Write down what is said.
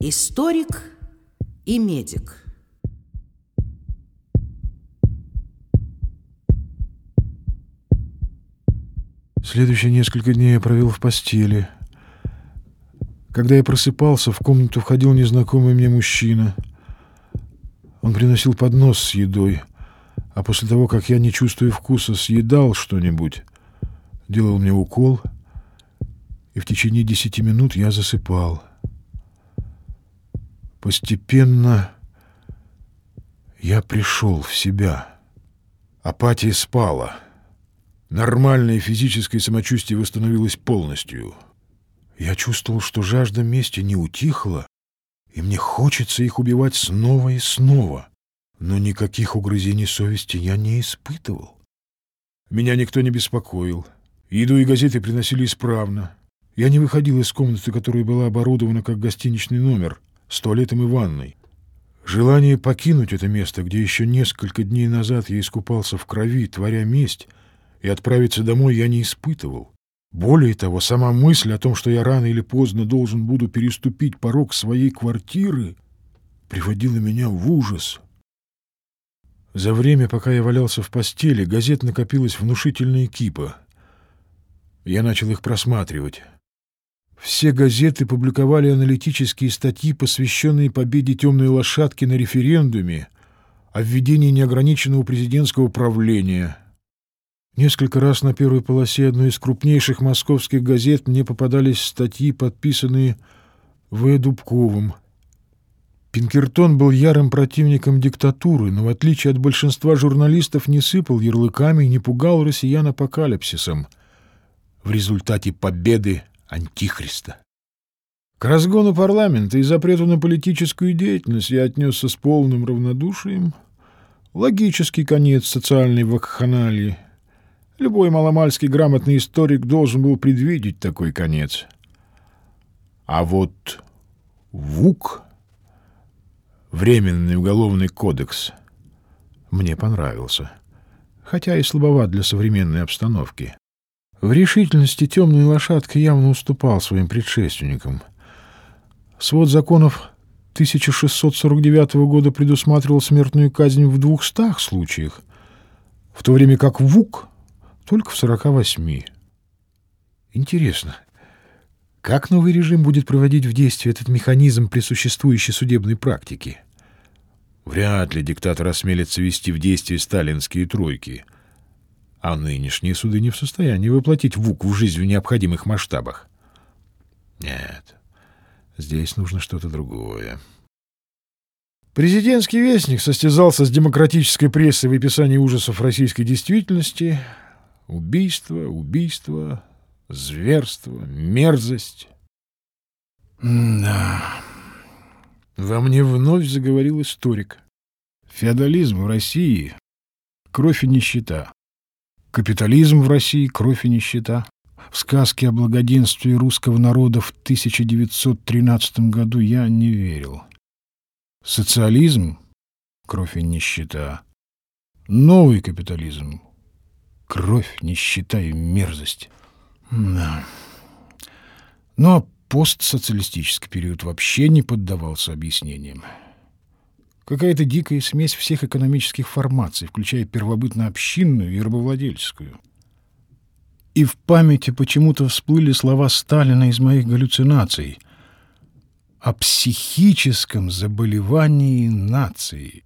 Историк и медик. Следующие несколько дней я провел в постели. Когда я просыпался, в комнату входил незнакомый мне мужчина. Он приносил поднос с едой, а после того, как я, не чувствуя вкуса, съедал что-нибудь, делал мне укол, и в течение десяти минут я засыпал. Постепенно я пришел в себя. Апатия спала. Нормальное физическое самочувствие восстановилось полностью. Я чувствовал, что жажда мести не утихла, и мне хочется их убивать снова и снова. Но никаких угрызений совести я не испытывал. Меня никто не беспокоил. Еду и газеты приносили исправно. Я не выходил из комнаты, которая была оборудована как гостиничный номер, с туалетом и ванной. Желание покинуть это место, где еще несколько дней назад я искупался в крови, творя месть, и отправиться домой я не испытывал. Более того, сама мысль о том, что я рано или поздно должен буду переступить порог своей квартиры, приводила меня в ужас. За время, пока я валялся в постели, газет накопилась внушительная кипа. Я начал их просматривать. Все газеты публиковали аналитические статьи, посвященные победе темной лошадки на референдуме о введении неограниченного президентского правления. Несколько раз на первой полосе одной из крупнейших московских газет мне попадались статьи, подписанные В. Дубковым. Пинкертон был ярым противником диктатуры, но в отличие от большинства журналистов не сыпал ярлыками и не пугал россиян апокалипсисом в результате победы Антихриста. К разгону парламента и запрету на политическую деятельность я отнесся с полным равнодушием. Логический конец социальной вакханалии. Любой маломальский грамотный историк должен был предвидеть такой конец. А вот ВУК, Временный уголовный кодекс, мне понравился, хотя и слабоват для современной обстановки. В решительности темная лошадка явно уступал своим предшественникам. Свод законов 1649 года предусматривал смертную казнь в двухстах случаях, в то время как ВУК только в 48. Интересно, как новый режим будет проводить в действие этот механизм при существующей судебной практике? Вряд ли диктатор осмелится вести в действие сталинские тройки — а нынешние суды не в состоянии воплотить ВУК в жизнь в необходимых масштабах. Нет, здесь нужно что-то другое. Президентский вестник состязался с демократической прессой в описании ужасов российской действительности. Убийство, убийство, зверство, мерзость. Да. Во мне вновь заговорил историк. Феодализм в России — кровь и нищета. Капитализм в России, кровь и нищета. В сказке о благоденствии русского народа в 1913 году я не верил. Социализм — кровь и нищета. Новый капитализм — кровь, нищета и мерзость. Да. Ну а постсоциалистический период вообще не поддавался объяснениям. Какая-то дикая смесь всех экономических формаций, включая первобытно-общинную и рабовладельческую. И в памяти почему-то всплыли слова Сталина из моих галлюцинаций о психическом заболевании нации.